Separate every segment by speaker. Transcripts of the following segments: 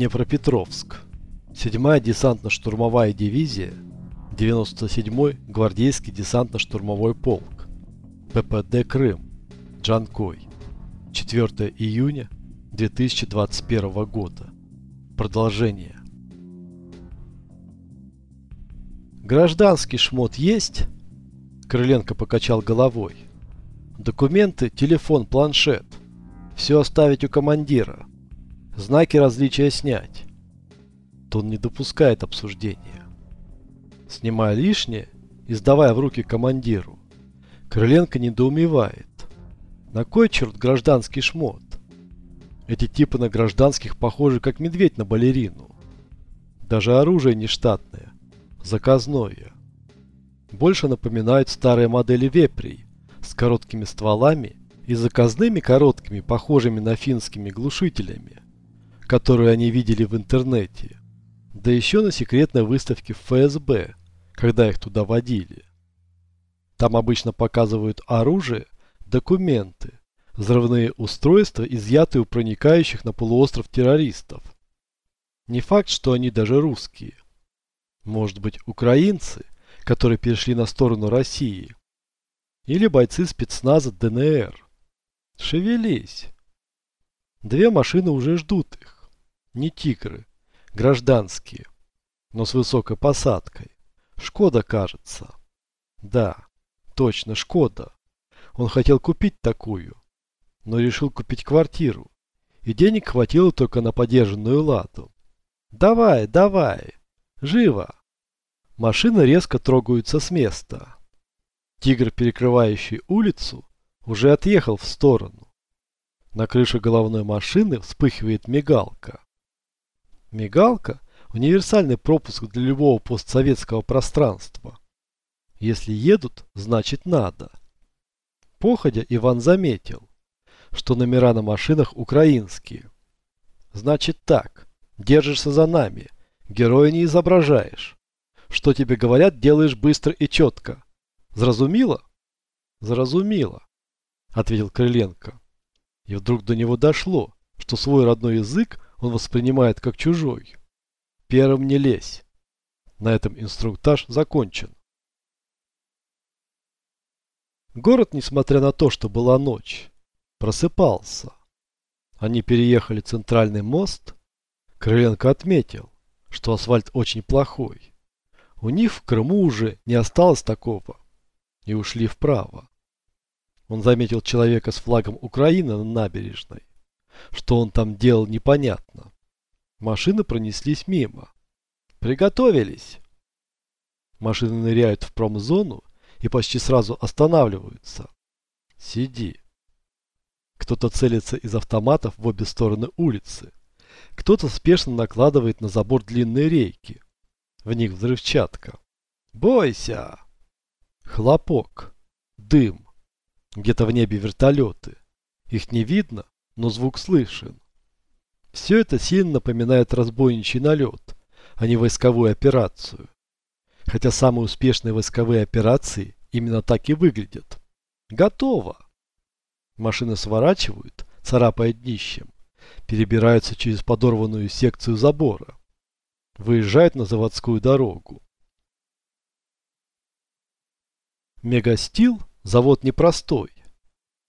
Speaker 1: Днепропетровск. 7-я десантно-штурмовая дивизия, 97-й гвардейский десантно-штурмовой полк, ППД Крым, Джанкой. 4 июня 2021 года. Продолжение. Гражданский шмот есть? Крыленко покачал головой. Документы, телефон, планшет. Все оставить у командира. Знаки различия снять. Тон не допускает обсуждения. Снимая лишнее и сдавая в руки командиру, Крыленко недоумевает. На кой черт гражданский шмот? Эти типы на гражданских похожи как медведь на балерину. Даже оружие не штатное, заказное. Больше напоминают старые модели вепрей с короткими стволами и заказными короткими, похожими на финскими глушителями которую они видели в интернете. Да еще на секретной выставке ФСБ, когда их туда водили. Там обычно показывают оружие, документы, взрывные устройства, изъятые у проникающих на полуостров террористов. Не факт, что они даже русские. Может быть, украинцы, которые перешли на сторону России. Или бойцы спецназа ДНР. Шевелись. Две машины уже ждут их. Не тигры, гражданские, но с высокой посадкой. Шкода, кажется. Да, точно, Шкода. Он хотел купить такую, но решил купить квартиру. И денег хватило только на подержанную ладу. Давай, давай, живо. Машины резко трогаются с места. Тигр, перекрывающий улицу, уже отъехал в сторону. На крыше головной машины вспыхивает мигалка. Мигалка – универсальный пропуск для любого постсоветского пространства. Если едут, значит надо. Походя Иван заметил, что номера на машинах украинские. Значит так, держишься за нами, героя не изображаешь. Что тебе говорят, делаешь быстро и четко. Зразумило? Зразумило, ответил Крыленко. И вдруг до него дошло, что свой родной язык он воспринимает как чужой. Первым не лезь. На этом инструктаж закончен. Город, несмотря на то, что была ночь, просыпался. Они переехали центральный мост. Крыленко отметил, что асфальт очень плохой. У них в Крыму уже не осталось такого. И ушли вправо. Он заметил человека с флагом Украины на набережной. Что он там делал, непонятно. Машины пронеслись мимо. Приготовились. Машины ныряют в промзону и почти сразу останавливаются. Сиди. Кто-то целится из автоматов в обе стороны улицы. Кто-то спешно накладывает на забор длинные рейки. В них взрывчатка. Бойся! Хлопок. Дым. Где-то в небе вертолеты. Их не видно, но звук слышен. Все это сильно напоминает разбойничий налет, а не войсковую операцию. Хотя самые успешные войсковые операции именно так и выглядят. Готово! Машины сворачивают, царапая днищем, перебираются через подорванную секцию забора, выезжают на заводскую дорогу. Мегастил – завод непростой.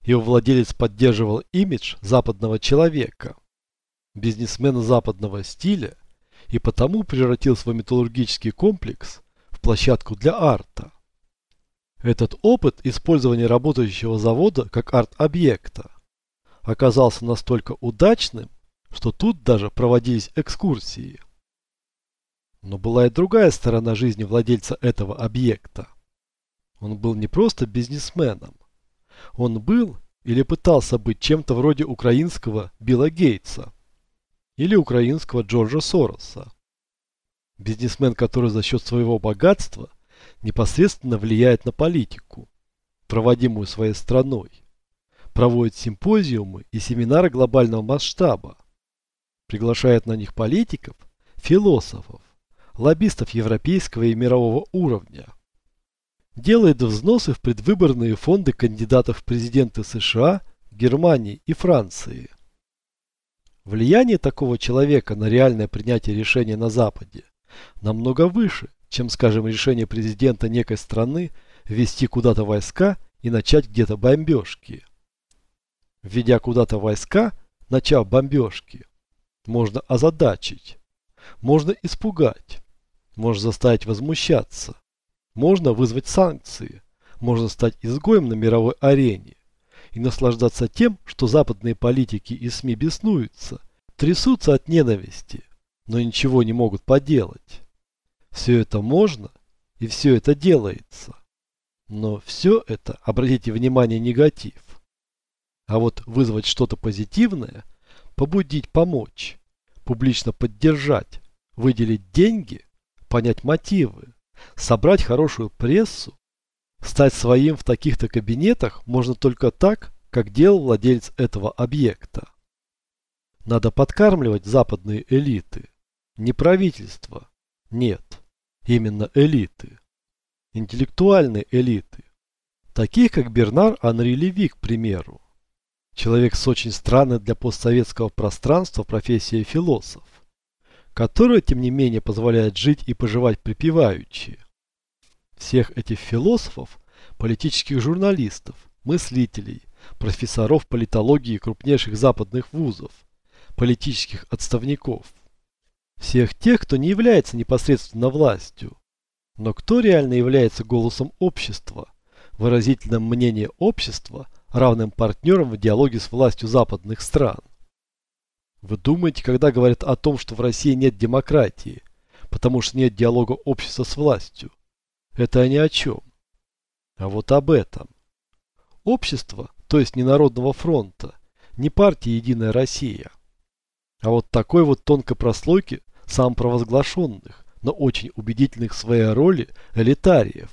Speaker 1: Его владелец поддерживал имидж западного человека, бизнесмена западного стиля, и потому превратил свой металлургический комплекс в площадку для арта. Этот опыт использования работающего завода как арт-объекта оказался настолько удачным, что тут даже проводились экскурсии. Но была и другая сторона жизни владельца этого объекта. Он был не просто бизнесменом, он был или пытался быть чем-то вроде украинского Билла Гейтса или украинского Джорджа Сороса. Бизнесмен, который за счет своего богатства непосредственно влияет на политику, проводимую своей страной, проводит симпозиумы и семинары глобального масштаба, приглашает на них политиков, философов, лоббистов европейского и мирового уровня – делает взносы в предвыборные фонды кандидатов в президенты США, Германии и Франции. Влияние такого человека на реальное принятие решения на Западе намного выше, чем, скажем, решение президента некой страны ввести куда-то войска и начать где-то бомбежки. Введя куда-то войска, начав бомбежки, можно озадачить, можно испугать, можно заставить возмущаться, можно вызвать санкции, можно стать изгоем на мировой арене и наслаждаться тем, что западные политики и СМИ беснуются, трясутся от ненависти, но ничего не могут поделать. Все это можно, и все это делается. Но все это, обратите внимание, негатив. А вот вызвать что-то позитивное, побудить помочь, публично поддержать, выделить деньги, понять мотивы, собрать хорошую прессу, стать своим в таких-то кабинетах можно только так, как делал владелец этого объекта. Надо подкармливать западные элиты, не правительство, нет, именно элиты, интеллектуальные элиты, таких как Бернар Анри Леви, к примеру. Человек с очень странной для постсоветского пространства профессией философ, которая, тем не менее, позволяет жить и поживать припеваючи. Всех этих философов, политических журналистов, мыслителей, профессоров политологии крупнейших западных вузов, политических отставников. Всех тех, кто не является непосредственно властью, но кто реально является голосом общества, выразительным мнением общества – равным партнером в диалоге с властью западных стран. Вы думаете, когда говорят о том, что в России нет демократии, потому что нет диалога общества с властью? Это они о чем? А вот об этом. Общество, то есть не Народного фронта, не партия «Единая Россия», а вот такой вот тонкой прослойки самопровозглашенных, но очень убедительных в своей роли элитариев,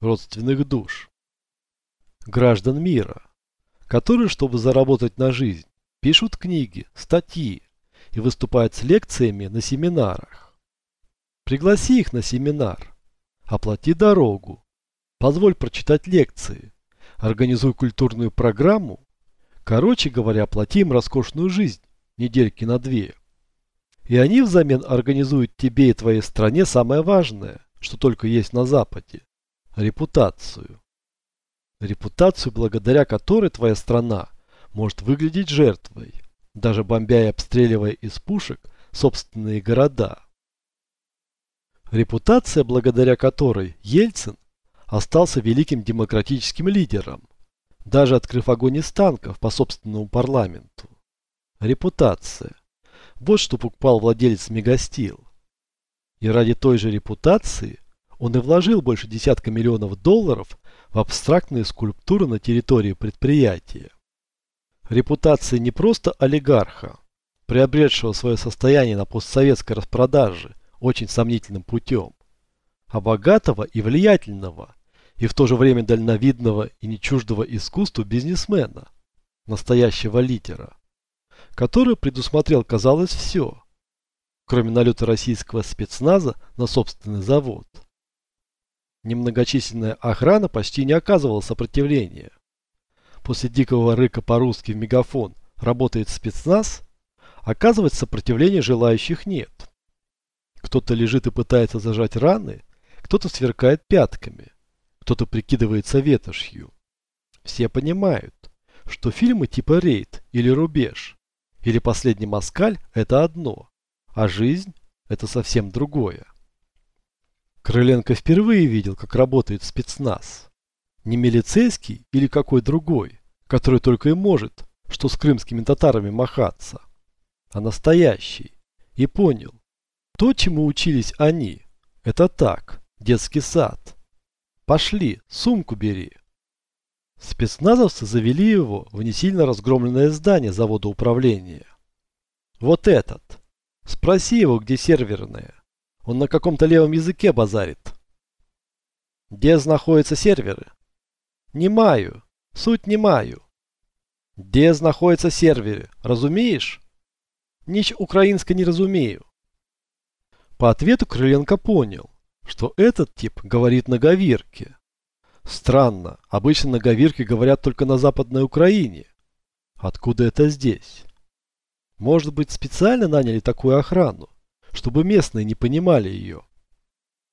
Speaker 1: родственных душ граждан мира, которые, чтобы заработать на жизнь, пишут книги, статьи и выступают с лекциями на семинарах. Пригласи их на семинар, оплати дорогу, позволь прочитать лекции, организуй культурную программу, короче говоря, оплати им роскошную жизнь, недельки на две. И они взамен организуют тебе и твоей стране самое важное, что только есть на Западе – репутацию репутацию, благодаря которой твоя страна может выглядеть жертвой, даже бомбя и обстреливая из пушек собственные города. Репутация, благодаря которой Ельцин остался великим демократическим лидером, даже открыв огонь из танков по собственному парламенту. Репутация. Вот что покупал владелец Мегастил. И ради той же репутации он и вложил больше десятка миллионов долларов в абстрактные скульптуры на территории предприятия. Репутация не просто олигарха, приобретшего свое состояние на постсоветской распродаже очень сомнительным путем, а богатого и влиятельного, и в то же время дальновидного и нечуждого искусству бизнесмена, настоящего лидера, который предусмотрел, казалось, все, кроме налета российского спецназа на собственный завод. Немногочисленная охрана почти не оказывала сопротивления. После дикого рыка по-русски в мегафон «Работает спецназ», оказывается сопротивления желающих нет. Кто-то лежит и пытается зажать раны, кто-то сверкает пятками, кто-то прикидывается ветошью. Все понимают, что фильмы типа «Рейд» или «Рубеж» или «Последний москаль» – это одно, а жизнь – это совсем другое. Крыленко впервые видел, как работает спецназ. Не милицейский или какой другой, который только и может, что с крымскими татарами махаться, а настоящий. И понял, то, чему учились они, это так, детский сад. Пошли, сумку бери. Спецназовцы завели его в не сильно разгромленное здание завода управления. Вот этот. Спроси его, где серверная. Он на каком-то левом языке базарит. Где находятся серверы? Не маю. Суть не маю. Где находятся серверы? Разумеешь? Ніч украинско не разумею. По ответу Крыленко понял, что этот тип говорит на говирке. Странно, обычно на говирке говорят только на Западной Украине. Откуда это здесь? Может быть, специально наняли такую охрану, чтобы местные не понимали ее.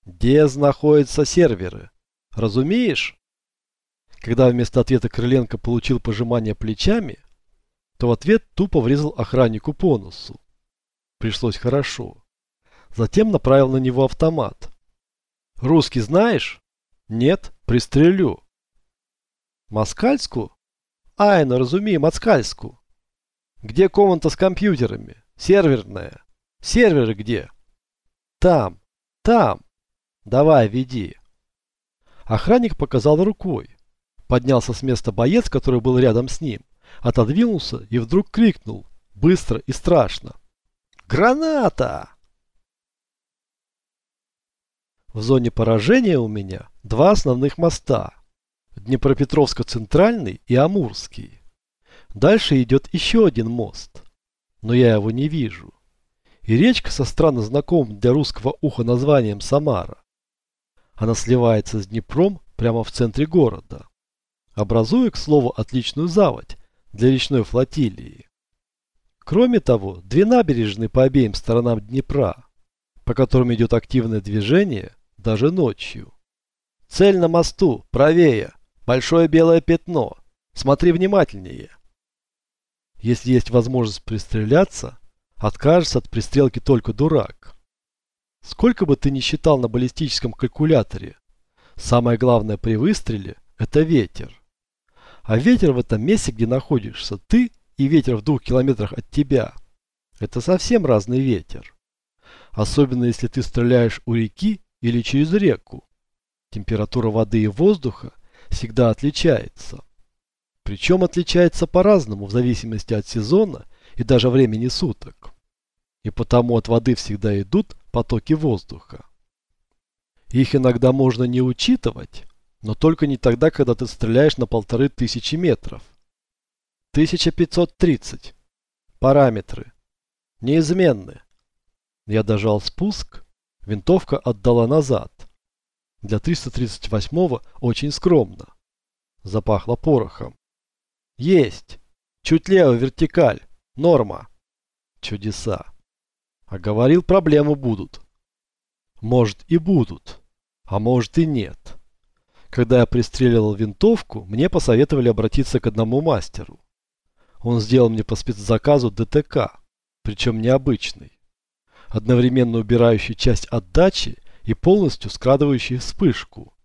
Speaker 1: Где находятся серверы? Разумеешь? Когда вместо ответа Крыленко получил пожимание плечами, то в ответ тупо врезал охраннику по носу. Пришлось хорошо. Затем направил на него автомат. «Русский знаешь?» «Нет, пристрелю». «Москальску?» «Айно, разумею, Москальску». «Где комната с компьютерами? Серверная. Серверы где?» «Там, там. Давай, веди». Охранник показал рукой. Поднялся с места боец, который был рядом с ним, отодвинулся и вдруг крикнул, быстро и страшно. «Граната!» В зоне поражения у меня два основных моста. Днепропетровско-центральный и Амурский. Дальше идет еще один мост, но я его не вижу. И речка со странно знакомым для русского уха названием Самара. Она сливается с Днепром прямо в центре города, образуя, к слову, отличную заводь для речной флотилии. Кроме того, две набережные по обеим сторонам Днепра, по которым идет активное движение даже ночью. Цель на мосту, правее, большое белое пятно. Смотри внимательнее. Если есть возможность пристреляться, откажется от пристрелки только дурак. Сколько бы ты ни считал на баллистическом калькуляторе, самое главное при выстреле – это ветер. А ветер в этом месте, где находишься ты, и ветер в двух километрах от тебя – это совсем разный ветер. Особенно если ты стреляешь у реки или через реку. Температура воды и воздуха всегда отличается. Причем отличается по-разному в зависимости от сезона и даже времени суток. И потому от воды всегда идут потоки воздуха. Их иногда можно не учитывать, но только не тогда, когда ты стреляешь на полторы тысячи метров. 1530. Параметры. Неизменны. Я дожал спуск Винтовка отдала назад. Для 338-го очень скромно. Запахло порохом. Есть. Чуть лево вертикаль. Норма. Чудеса. А говорил, проблемы будут. Может и будут. А может и нет. Когда я пристреливал винтовку, мне посоветовали обратиться к одному мастеру. Он сделал мне по спецзаказу ДТК, причем необычный одновременно убирающий часть отдачи и полностью скрадывающий вспышку.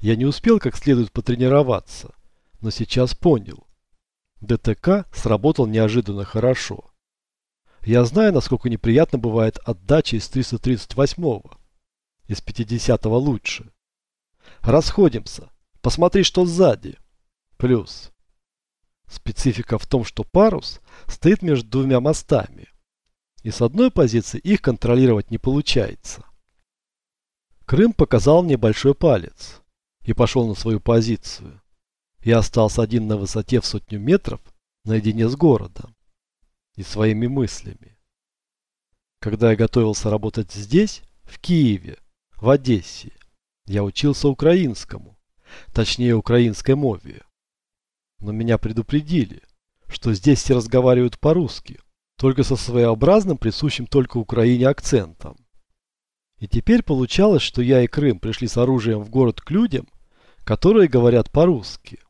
Speaker 1: Я не успел как следует потренироваться, но сейчас понял. ДТК сработал неожиданно хорошо. Я знаю, насколько неприятно бывает отдача из 338-го. Из 50-го лучше. Расходимся. Посмотри, что сзади. Плюс. Специфика в том, что парус стоит между двумя мостами. И с одной позиции их контролировать не получается. Крым показал мне большой палец и пошел на свою позицию. Я остался один на высоте в сотню метров наедине с городом и своими мыслями. Когда я готовился работать здесь, в Киеве, в Одессе, я учился украинскому, точнее украинской мове. Но меня предупредили, что здесь все разговаривают по-русски, только со своеобразным, присущим только Украине акцентом. И теперь получалось, что я и Крым пришли с оружием в город к людям, которые говорят по-русски.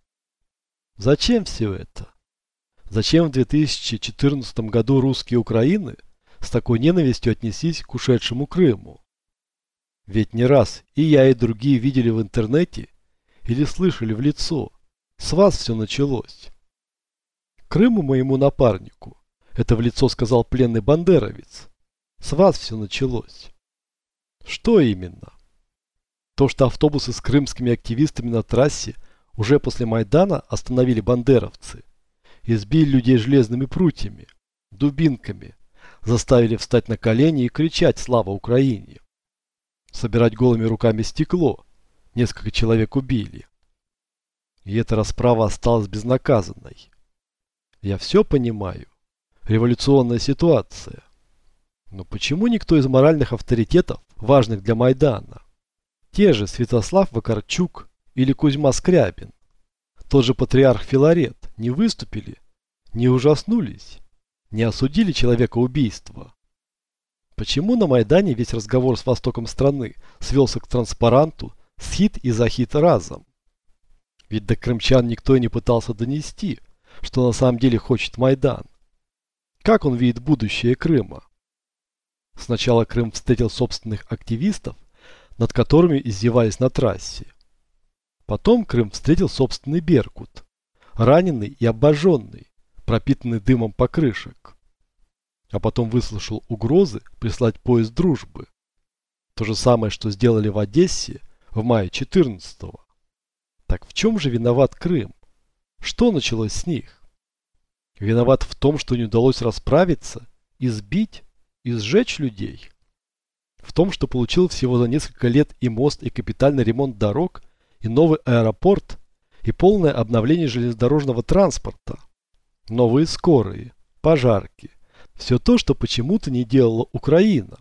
Speaker 1: Зачем все это? Зачем в 2014 году русские Украины с такой ненавистью отнеслись к ушедшему Крыму? Ведь не раз и я, и другие видели в интернете или слышали в лицо. С вас все началось. Крыму моему напарнику это в лицо сказал пленный бандеровец. С вас все началось. Что именно? То, что автобусы с крымскими активистами на трассе уже после Майдана остановили бандеровцы. Избили людей железными прутьями, дубинками, заставили встать на колени и кричать «Слава Украине!». Собирать голыми руками стекло. Несколько человек убили. И эта расправа осталась безнаказанной. Я все понимаю революционная ситуация. Но почему никто из моральных авторитетов, важных для Майдана, те же Святослав Вакарчук или Кузьма Скрябин, тот же патриарх Филарет, не выступили, не ужаснулись? Не осудили человека убийства? Почему на Майдане весь разговор с востоком страны свелся к транспаранту «Схит и захит разом»? Ведь до крымчан никто и не пытался донести, что на самом деле хочет Майдан. Как он видит будущее Крыма? Сначала Крым встретил собственных активистов, над которыми издевались на трассе. Потом Крым встретил собственный Беркут, раненый и обожженный, пропитанный дымом покрышек. А потом выслушал угрозы прислать поезд дружбы. То же самое, что сделали в Одессе в мае 14-го. Так в чем же виноват Крым? Что началось с них? Виноват в том, что не удалось расправиться, избить и сжечь людей? В том, что получил всего за несколько лет и мост, и капитальный ремонт дорог, и новый аэропорт, и полное обновление железнодорожного транспорта, новые скорые, пожарки, все то, что почему-то не делала Украина.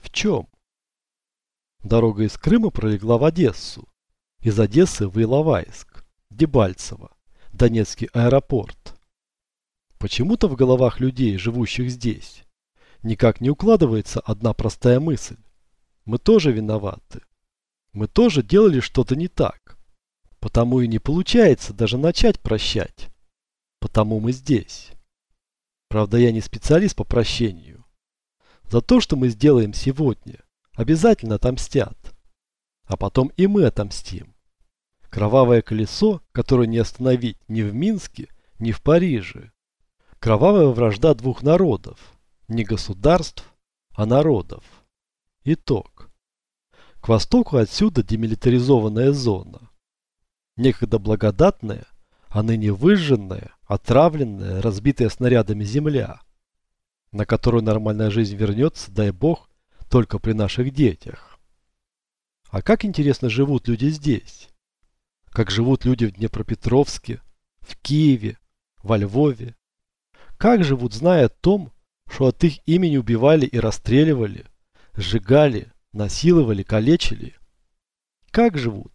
Speaker 1: В чем? Дорога из Крыма пролегла в Одессу, из Одессы в Иловайск, Дебальцево, Донецкий аэропорт. Почему-то в головах людей, живущих здесь, никак не укладывается одна простая мысль. Мы тоже виноваты. Мы тоже делали что-то не так. Потому и не получается даже начать прощать. Потому мы здесь. Правда, я не специалист по прощению. За то, что мы сделаем сегодня, обязательно отомстят. А потом и мы отомстим. Кровавое колесо, которое не остановить ни в Минске, ни в Париже. Кровавая вражда двух народов. Не государств, а народов. Итог. К востоку отсюда демилитаризованная зона. Некогда благодатная, а ныне выжженная, отравленная, разбитая снарядами земля, на которую нормальная жизнь вернется, дай бог, только при наших детях. А как интересно живут люди здесь? Как живут люди в Днепропетровске, в Киеве, во Львове? Как живут, зная о том, что от их имени убивали и расстреливали, сжигали, насиловали, калечили? Как живут,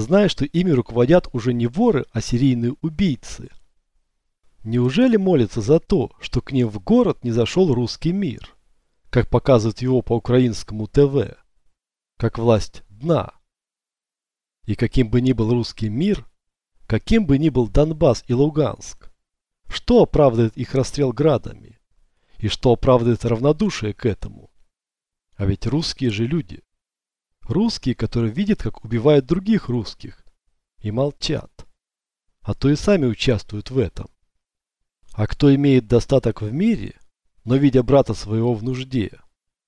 Speaker 1: зная, что ими руководят уже не воры, а серийные убийцы? Неужели молятся за то, что к ним в город не зашел русский мир, как показывают его по украинскому ТВ? как власть дна. И каким бы ни был русский мир, каким бы ни был Донбасс и Луганск, что оправдывает их расстрел градами? И что оправдывает равнодушие к этому? А ведь русские же люди. Русские, которые видят, как убивают других русских. И молчат. А то и сами участвуют в этом. А кто имеет достаток в мире, но видя брата своего в нужде,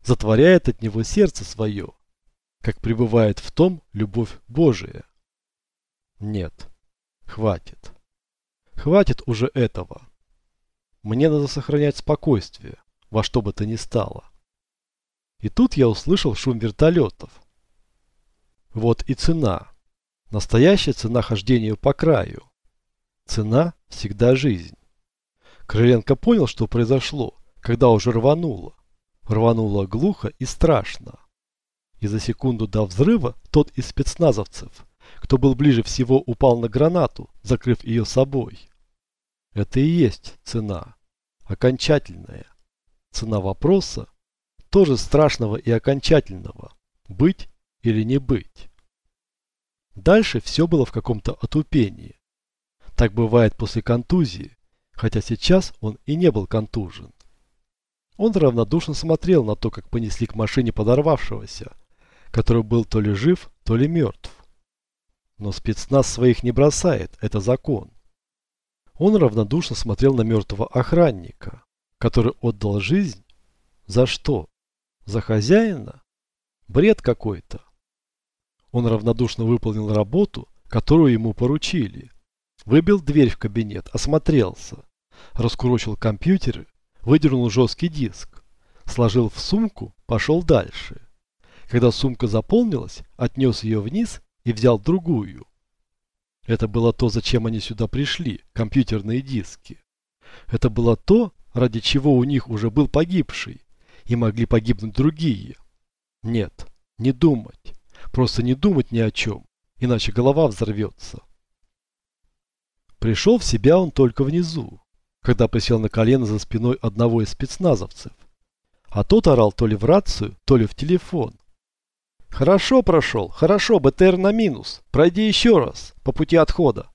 Speaker 1: затворяет от него сердце свое как пребывает в том любовь Божия. Нет, хватит. Хватит уже этого. Мне надо сохранять спокойствие, во что бы то ни стало. И тут я услышал шум вертолетов. Вот и цена. Настоящая цена хождения по краю. Цена всегда жизнь. Крыленко понял, что произошло, когда уже рвануло. Рвануло глухо и страшно и за секунду до взрыва тот из спецназовцев, кто был ближе всего, упал на гранату, закрыв ее собой. Это и есть цена. Окончательная. Цена вопроса, тоже страшного и окончательного. Быть или не быть. Дальше все было в каком-то отупении. Так бывает после контузии, хотя сейчас он и не был контужен. Он равнодушно смотрел на то, как понесли к машине подорвавшегося, который был то ли жив, то ли мертв. Но спецназ своих не бросает, это закон. Он равнодушно смотрел на мертвого охранника, который отдал жизнь. За что? За хозяина? Бред какой-то. Он равнодушно выполнил работу, которую ему поручили. Выбил дверь в кабинет, осмотрелся. Раскурочил компьютер, выдернул жесткий диск. Сложил в сумку, пошел дальше. Когда сумка заполнилась, отнес ее вниз и взял другую. Это было то, зачем они сюда пришли, компьютерные диски. Это было то, ради чего у них уже был погибший, и могли погибнуть другие. Нет, не думать. Просто не думать ни о чем, иначе голова взорвется. Пришел в себя он только внизу, когда присел на колено за спиной одного из спецназовцев. А тот орал то ли в рацию, то ли в телефон. «Хорошо прошел, хорошо, БТР на минус. Пройди еще раз, по пути отхода».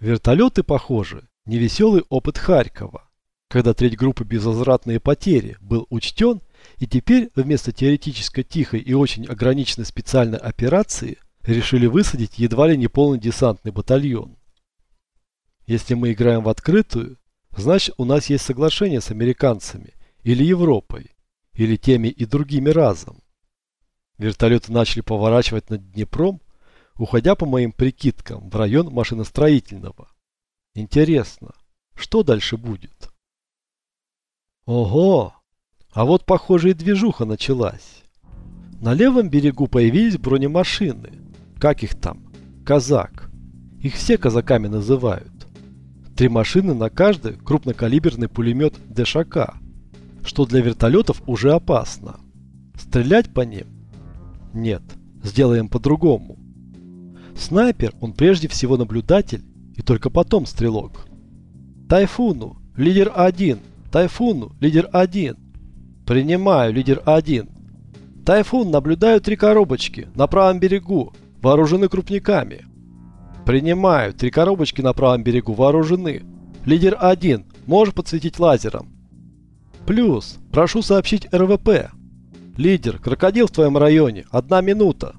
Speaker 1: Вертолеты, похоже, невеселый опыт Харькова, когда треть группы безвозвратные потери был учтен, и теперь вместо теоретической тихой и очень ограниченной специальной операции решили высадить едва ли не полный десантный батальон. Если мы играем в открытую, значит у нас есть соглашение с американцами или Европой, или теми и другими разом. Вертолеты начали поворачивать над Днепром, уходя по моим прикидкам в район машиностроительного. Интересно, что дальше будет? Ого! А вот, похоже, и движуха началась. На левом берегу появились бронемашины. Как их там? Казак. Их все казаками называют. Три машины на каждой крупнокалиберный пулемет ДШК, что для вертолетов уже опасно. Стрелять по ним? Нет, сделаем по-другому. Снайпер, он прежде всего наблюдатель и только потом стрелок. Тайфуну, лидер 1. Тайфуну, лидер 1. Принимаю, лидер 1. Тайфун, наблюдаю три коробочки на правом берегу, вооружены крупниками. Принимаю. Три коробочки на правом берегу вооружены. Лидер 1. Можешь подсветить лазером. Плюс. Прошу сообщить РВП. Лидер. Крокодил в твоем районе. Одна минута.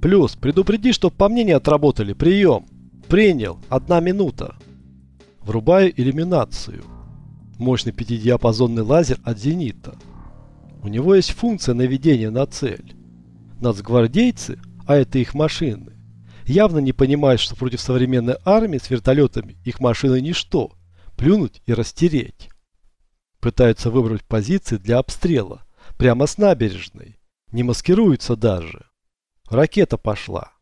Speaker 1: Плюс. Предупреди, чтоб по мне не отработали. Прием. Принял. Одна минута. Врубаю иллюминацию. Мощный пятидиапазонный лазер от зенита. У него есть функция наведения на цель. Нацгвардейцы, а это их машины, явно не понимают, что против современной армии с вертолетами их машины ничто, плюнуть и растереть. Пытаются выбрать позиции для обстрела, прямо с набережной, не маскируются даже. Ракета пошла.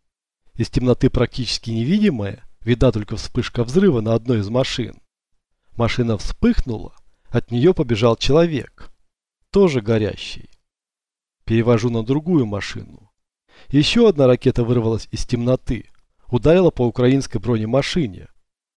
Speaker 1: Из темноты практически невидимая, видна только вспышка взрыва на одной из машин. Машина вспыхнула, от нее побежал человек, тоже горящий. Перевожу на другую машину. Еще одна ракета вырвалась из темноты, ударила по украинской бронемашине,